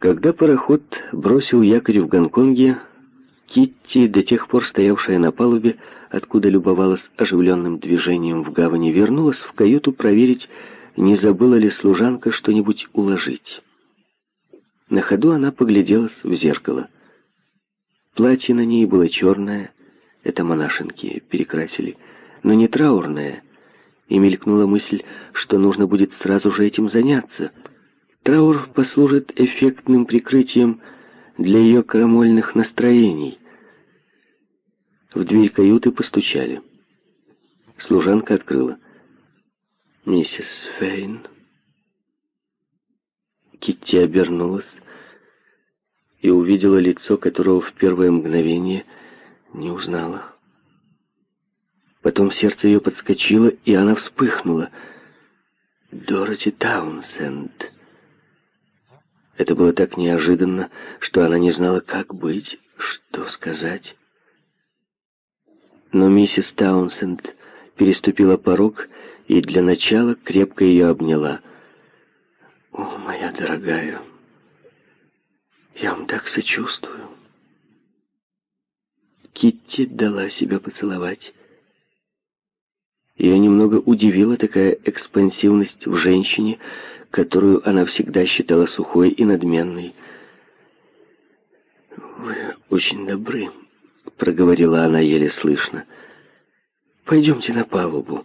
Когда пароход бросил якорь в Гонконге, Китти, до тех пор стоявшая на палубе, откуда любовалась оживленным движением в гавани, вернулась в каюту проверить, не забыла ли служанка что-нибудь уложить. На ходу она погляделась в зеркало. Платье на ней было черное, это монашенки перекрасили, но не траурное, и мелькнула мысль, что нужно будет сразу же этим заняться. Траур послужит эффектным прикрытием для ее крамольных настроений. В дверь каюты постучали. Служанка открыла. «Миссис Фейн». Китти обернулась и увидела лицо, которого в первое мгновение не узнала. Потом сердце ее подскочило, и она вспыхнула. «Дороти Таунсенд». Это было так неожиданно, что она не знала, как быть, что сказать. Но миссис Таунсенд переступила порог и для начала крепко ее обняла. «О, моя дорогая, я вам так сочувствую». Китти дала себя поцеловать. Ее немного удивила такая экспансивность в женщине, которую она всегда считала сухой и надменной. «Вы очень добры», — проговорила она еле слышно. «Пойдемте на палубу.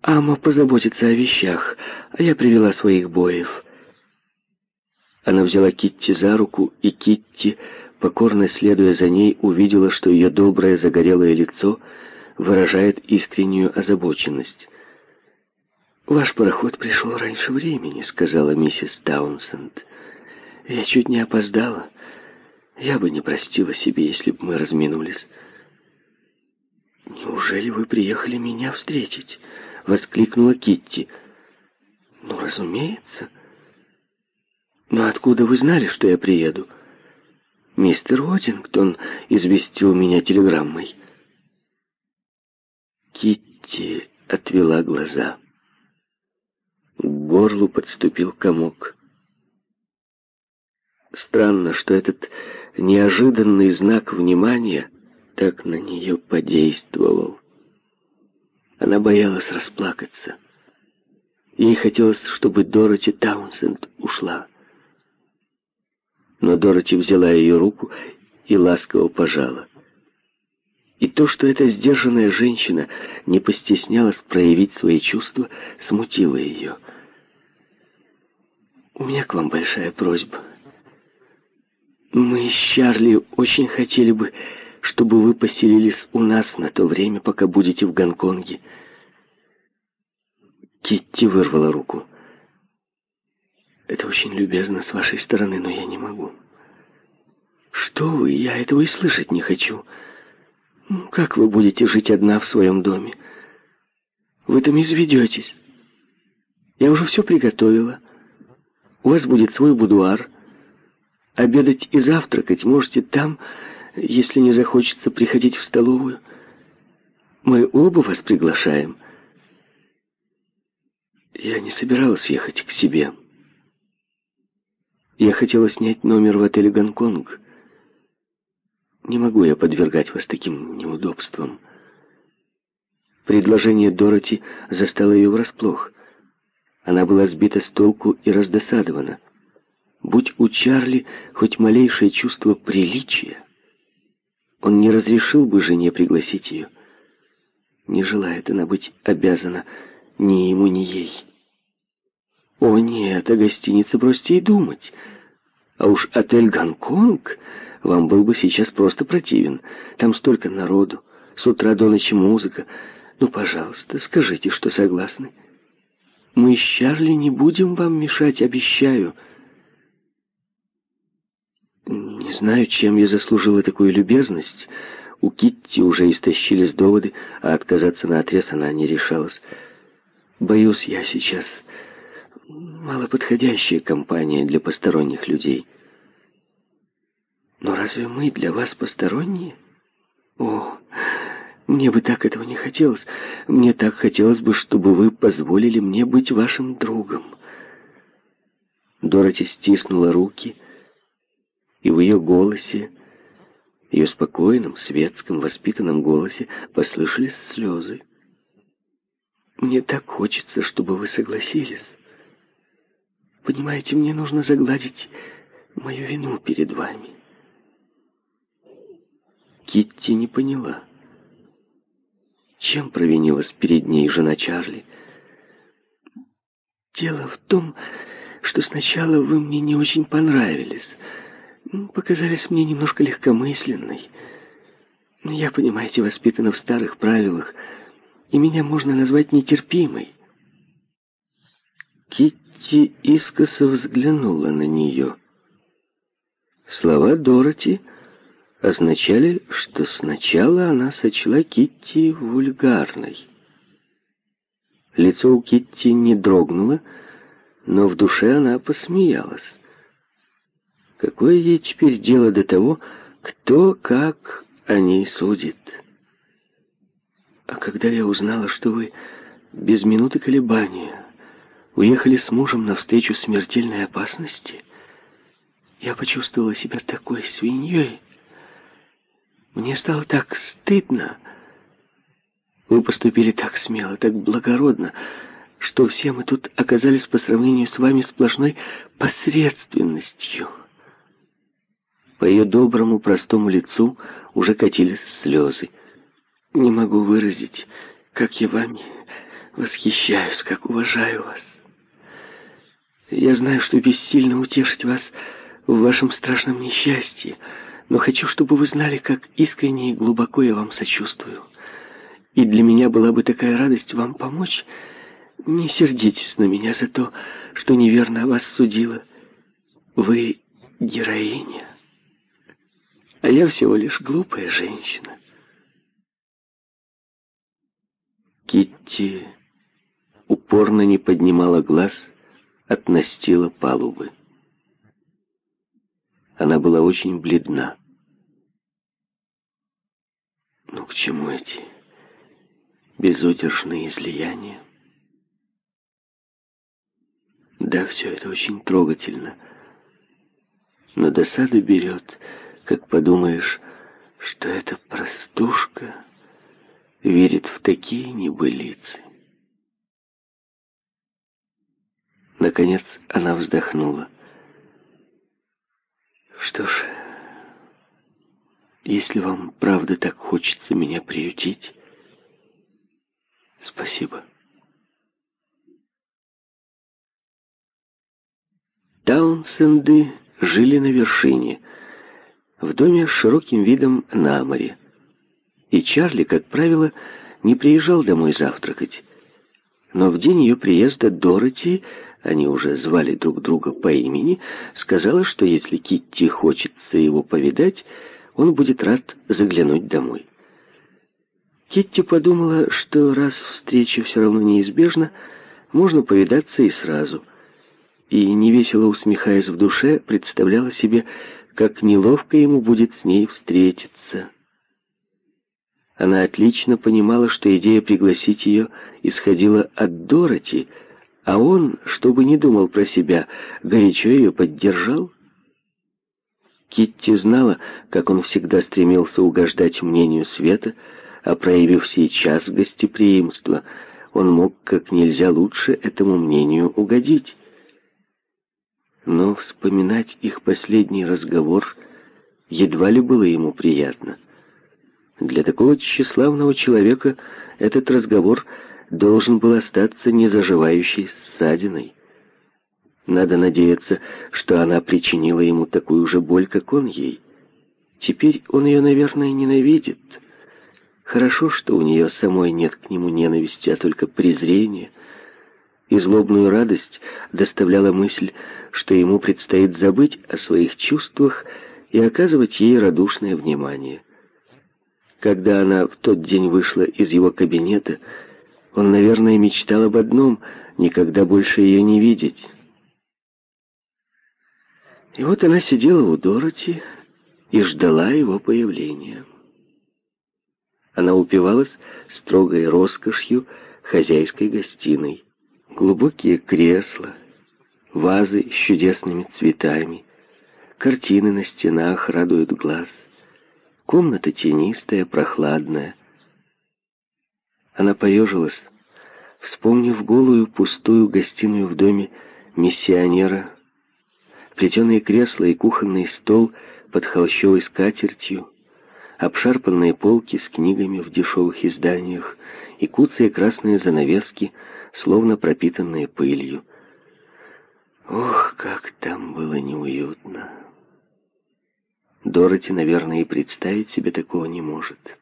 Ама позаботится о вещах, а я привела своих боев». Она взяла Китти за руку, и Китти, покорно следуя за ней, увидела, что ее доброе загорелое лицо выражает искреннюю озабоченность. «Ваш пароход пришел раньше времени», — сказала миссис Таунсенд. «Я чуть не опоздала. Я бы не простила себе, если бы мы разминулись». «Неужели вы приехали меня встретить?» — воскликнула Китти. «Ну, разумеется». «Но откуда вы знали, что я приеду?» «Мистер Одингтон известил меня телеграммой». Китти отвела глаза. Горлу подступил комок. Странно, что этот неожиданный знак внимания так на нее подействовал. Она боялась расплакаться. Ей хотелось, чтобы Дороти Таунсенд ушла. Но Дороти взяла ее руку и ласково пожала. И то, что эта сдержанная женщина не постеснялась проявить свои чувства, смутило ее. «У меня к вам большая просьба. Мы с Чарли очень хотели бы, чтобы вы поселились у нас на то время, пока будете в Гонконге». Китти вырвала руку. «Это очень любезно с вашей стороны, но я не могу». «Что вы, я этого и слышать не хочу». Ну, как вы будете жить одна в своем доме? Вы там изведетесь. Я уже все приготовила. У вас будет свой будуар. Обедать и завтракать можете там, если не захочется приходить в столовую. Мы оба вас приглашаем. Я не собиралась ехать к себе. Я хотела снять номер в отеле «Гонконг». Не могу я подвергать вас таким неудобствам. Предложение Дороти застало ее врасплох. Она была сбита с толку и раздосадована. Будь у Чарли хоть малейшее чувство приличия, он не разрешил бы жене пригласить ее. Не желает она быть обязана ни ему, ни ей. О нет, о гостинице бросьте и думать. А уж отель «Гонконг» вам был бы сейчас просто противен. Там столько народу, с утра до ночи музыка. Ну, пожалуйста, скажите, что согласны. Мы с Чарли не будем вам мешать, обещаю. Не знаю, чем я заслужила такую любезность. У Китти уже истощились доводы, а отказаться на отрез она не решалась. Боюсь, я сейчас малоподходящая компания для посторонних людей. Но разве мы для вас посторонние? О, мне бы так этого не хотелось. Мне так хотелось бы, чтобы вы позволили мне быть вашим другом. Дороти стиснула руки и в ее голосе, ее спокойном, светском, воспитанном голосе послышались слезы. «Мне так хочется, чтобы вы согласились. Понимаете, мне нужно загладить мою вину перед вами». Китти не поняла. Чем провинилась перед ней жена Чарли? «Дело в том, что сначала вы мне не очень понравились. Показались мне немножко легкомысленной. Я, понимаете, воспитана в старых правилах, и меня можно назвать нетерпимой». Китти искоса взглянула на нее. Слова Дороти означали, что сначала она сочла Китти вульгарной. Лицо у Китти не дрогнуло, но в душе она посмеялась. Какое ей теперь дело до того, кто как о ней судит? А когда я узнала, что вы без минуты колебания уехали с мужем навстречу смертельной опасности, я почувствовала себя такой свиньей, мне стало так стыдно. Вы поступили так смело, так благородно, что все мы тут оказались по сравнению с вами сплошной посредственностью. По ее доброму, простому лицу уже катились слезы. Не могу выразить, как я вами восхищаюсь, как уважаю вас. Я знаю, что бессильно утешить вас в вашем страшном несчастье, но хочу, чтобы вы знали, как искренне и глубоко я вам сочувствую. И для меня была бы такая радость вам помочь. Не сердитесь на меня за то, что неверно вас судила. Вы героиня, а я всего лишь глупая женщина. Китти упорно не поднимала глаз от настила палубы. Она была очень бледна. Ну, к чему эти безудержные излияния? Да, все это очень трогательно. Но досада берет, как подумаешь, что эта простушка верит в такие небылицы. Наконец она вздохнула. Что ж, если вам правда так хочется меня приютить, спасибо. Таунсенды жили на вершине, в доме с широким видом на море. И Чарли, как правило, не приезжал домой завтракать. Но в день ее приезда Дороти они уже звали друг друга по имени, сказала, что если Китти хочется его повидать, он будет рад заглянуть домой. Китти подумала, что раз встреча все равно неизбежна, можно повидаться и сразу. И, невесело усмехаясь в душе, представляла себе, как неловко ему будет с ней встретиться. Она отлично понимала, что идея пригласить ее исходила от Дороти, а он, чтобы не думал про себя, горячо ее поддержал. Китти знала, как он всегда стремился угождать мнению Света, а проявив сейчас гостеприимство, он мог как нельзя лучше этому мнению угодить. Но вспоминать их последний разговор едва ли было ему приятно. Для такого тщеславного человека этот разговор должен был остаться незаживающей ссадиной. Надо надеяться, что она причинила ему такую же боль, как он ей. Теперь он ее, наверное, ненавидит. Хорошо, что у нее самой нет к нему ненависти, а только презрение. И злобную радость доставляла мысль, что ему предстоит забыть о своих чувствах и оказывать ей радушное внимание. Когда она в тот день вышла из его кабинета, он, наверное, мечтал об одном — никогда больше ее не видеть. И вот она сидела у Дороти и ждала его появления. Она упивалась строгой роскошью хозяйской гостиной. Глубокие кресла, вазы с чудесными цветами, Картины на стенах радуют глаз. Комната тенистая, прохладная. Она поежилась, вспомнив голую пустую гостиную в доме миссионера, плетеные кресла и кухонный стол под холщовой скатертью, обшарпанные полки с книгами в дешевых изданиях и куцые красные занавески, словно пропитанные пылью. Ох, как там было неуютно! Дороти, наверное, и представить себе такого не может.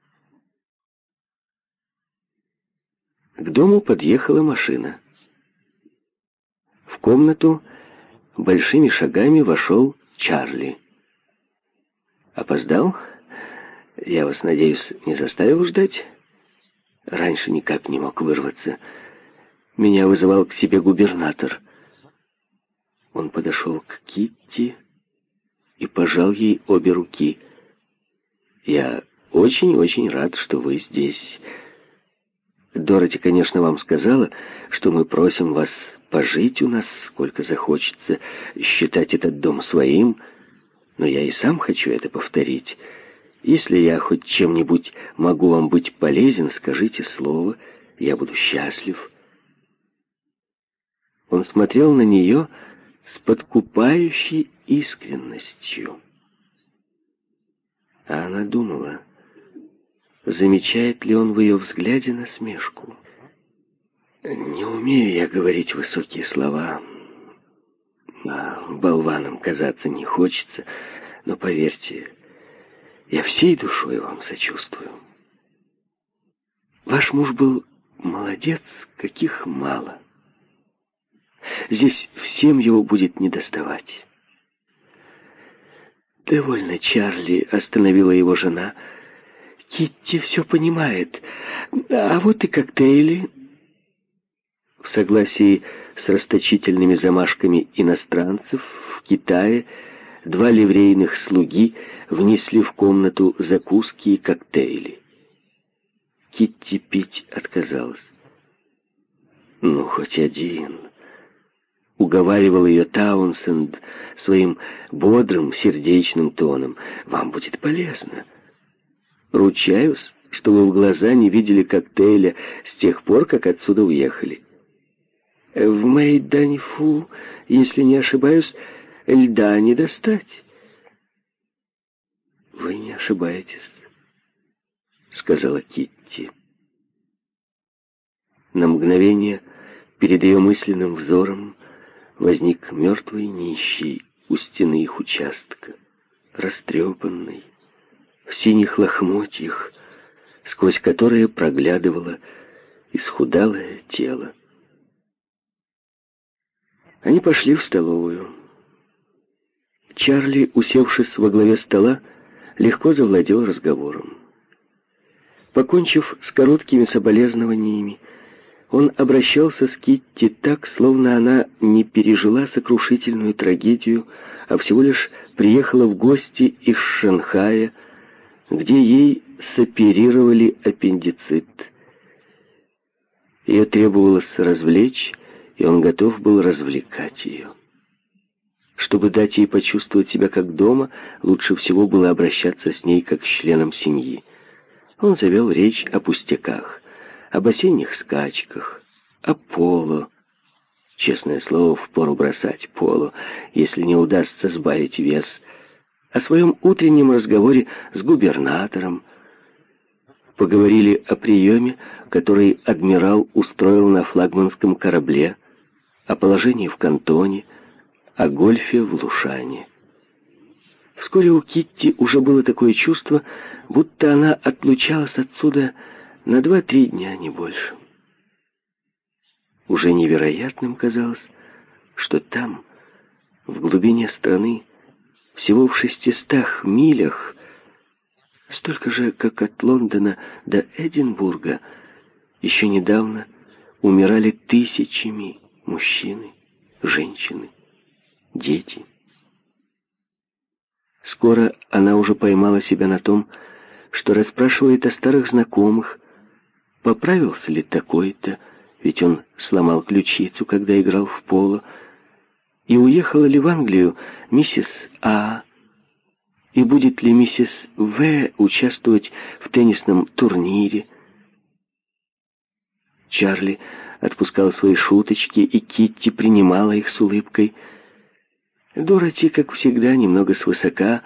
К дому подъехала машина. В комнату большими шагами вошел Чарли. «Опоздал? Я вас, надеюсь, не заставил ждать?» Раньше никак не мог вырваться. Меня вызывал к себе губернатор. Он подошел к Китти и пожал ей обе руки. «Я очень-очень рад, что вы здесь. Дороти, конечно, вам сказала, что мы просим вас пожить у нас сколько захочется, считать этот дом своим, но я и сам хочу это повторить». Если я хоть чем-нибудь могу вам быть полезен, скажите слово, я буду счастлив. Он смотрел на нее с подкупающей искренностью. А она думала, замечает ли он в ее взгляде насмешку. Не умею я говорить высокие слова, а болваном казаться не хочется, но поверьте, я всей душой вам сочувствую. Ваш муж был молодец, каких мало. Здесь всем его будет недоставать. «Довольно, Чарли», — остановила его жена. «Китти все понимает. А вот и коктейли». В согласии с расточительными замашками иностранцев в Китае два ливрейных слуги внесли в комнату закуски и коктейли. Китти пить отказалась. «Ну, хоть один», — уговаривал ее Таунсенд своим бодрым, сердечным тоном. «Вам будет полезно. Ручаюсь, что вы в глаза не видели коктейля с тех пор, как отсюда уехали». В Мэйданифу, если не ошибаюсь, льда не достать. Вы не ошибаетесь, сказала Китти. На мгновение перед ее мысленным взором возник мертвый нищий у стены их участка, растрепанный, в синих лохмотьях, сквозь которые проглядывало исхудалое тело. Они пошли в столовую. Чарли, усевшись во главе стола, легко завладел разговором. Покончив с короткими соболезнованиями, он обращался с Китти так, словно она не пережила сокрушительную трагедию, а всего лишь приехала в гости из Шанхая, где ей соперировали аппендицит. Ее требовалось развлечь, и он готов был развлекать ее. Чтобы дать ей почувствовать себя как дома, лучше всего было обращаться с ней как с членом семьи. Он завел речь о пустяках, об осенних скачках, о поло. Честное слово, впору бросать поло, если не удастся сбавить вес. О своем утреннем разговоре с губернатором. Поговорили о приеме, который адмирал устроил на флагманском корабле, о положении в кантоне, о гольфе в Лушане. Вскоре у Китти уже было такое чувство, будто она отлучалась отсюда на два-три дня, не больше. Уже невероятным казалось, что там, в глубине страны, всего в шестистах милях, столько же, как от Лондона до Эдинбурга, еще недавно умирали тысячами мужчины, женщины дети. Скоро она уже поймала себя на том, что расспрашивает о старых знакомых, поправился ли такой-то, ведь он сломал ключицу, когда играл в поло, и уехала ли в Англию миссис А, И будет ли миссис В. участвовать в теннисном турнире? Чарли отпускал свои шуточки, и Китти принимала их с улыбкой. Дороти, как всегда, немного свысока,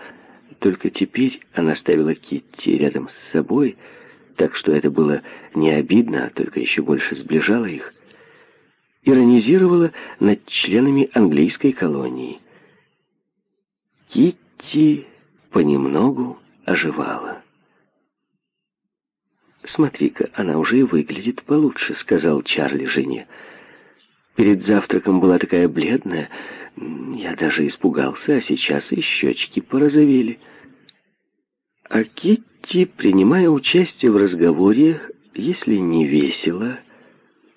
только теперь она ставила Китти рядом с собой, так что это было не обидно, а только еще больше сближало их. Иронизировала над членами английской колонии. Китти понемногу оживала. «Смотри-ка, она уже и выглядит получше», — сказал Чарли жене. «Перед завтраком была такая бледная, я даже испугался, а сейчас и щечки порозовели». А Китти, принимая участие в разговоре, если не весело,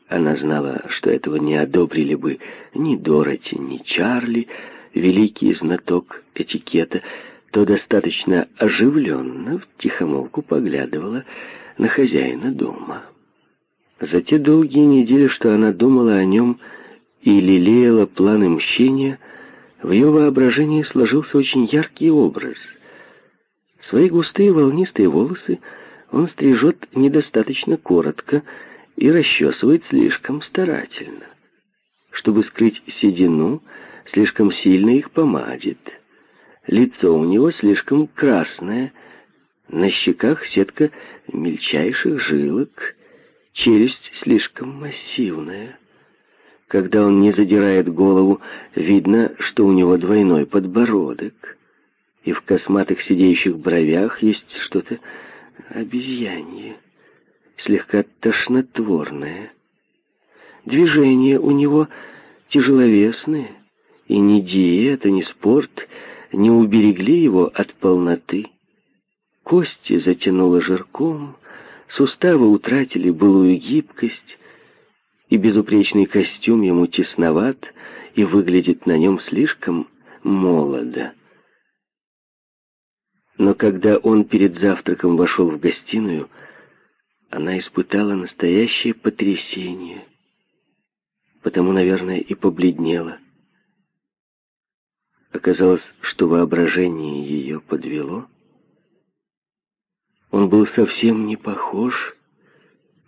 она знала, что этого не одобрили бы ни Дороти, ни Чарли, великий знаток этикета, то достаточно оживленно втихомолку поглядывала на хозяина дома. За те долгие недели, что она думала о нем и лелеяла планы мщения, в ее воображении сложился очень яркий образ. Свои густые волнистые волосы он стрижет недостаточно коротко и расчесывает слишком старательно. Чтобы скрыть седину, слишком сильно их помадит. Лицо у него слишком красное, на щеках сетка мельчайших жилок, челюсть слишком массивная. Когда он не задирает голову, видно, что у него двойной подбородок, и в косматых сидеющих бровях есть что-то обезьянье, слегка тошнотворное. Движения у него тяжеловесные, и ни диета, ни спорт — не уберегли его от полноты. Кости затянуло жирком, суставы утратили былую гибкость, и безупречный костюм ему тесноват и выглядит на нем слишком молодо. Но когда он перед завтраком вошел в гостиную, она испытала настоящее потрясение, потому, наверное, и побледнела. Оказалось, что воображение ее подвело. Он был совсем не похож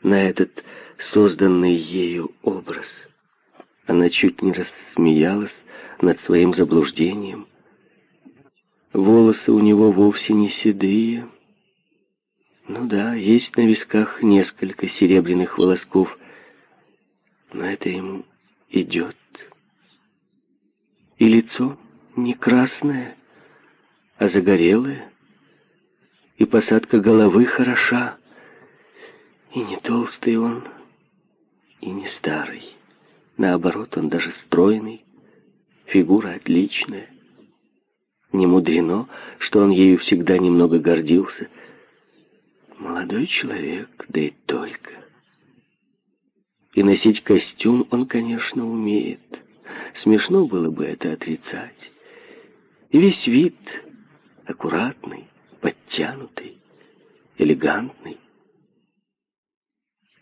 на этот созданный ею образ. Она чуть не рассмеялась над своим заблуждением. Волосы у него вовсе не седые. Ну да, есть на висках несколько серебряных волосков, но это ему идет. И лицо не красное, а загорелое, и посадка головы хороша, и не толстый он, и не старый. Наоборот, он даже стройный, фигура отличная. Не мудрено, что он ею всегда немного гордился. Молодой человек, да и только. И носить костюм он, конечно, умеет. Смешно было бы это отрицать. И весь вид аккуратный, подтянутый, элегантный.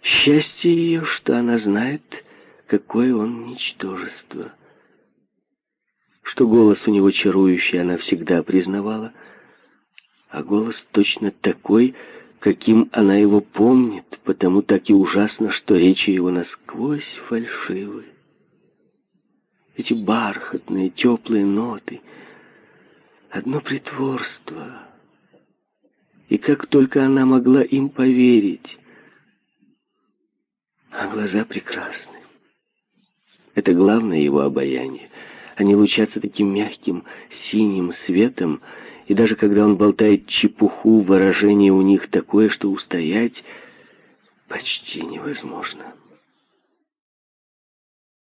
Счастье ее, что она знает, какое он ничтожество. Что голос у него чарующий, она всегда признавала, а голос точно такой, каким она его помнит, потому так и ужасно, что речи его насквозь фальшивы. Эти бархатные, теплые ноты — одно притворство. И как только она могла им поверить, а глаза прекрасны. Это главное его обаяние. Они лучатся таким мягким синим светом, и даже когда он болтает чепуху, выражение у них такое, что устоять почти невозможно.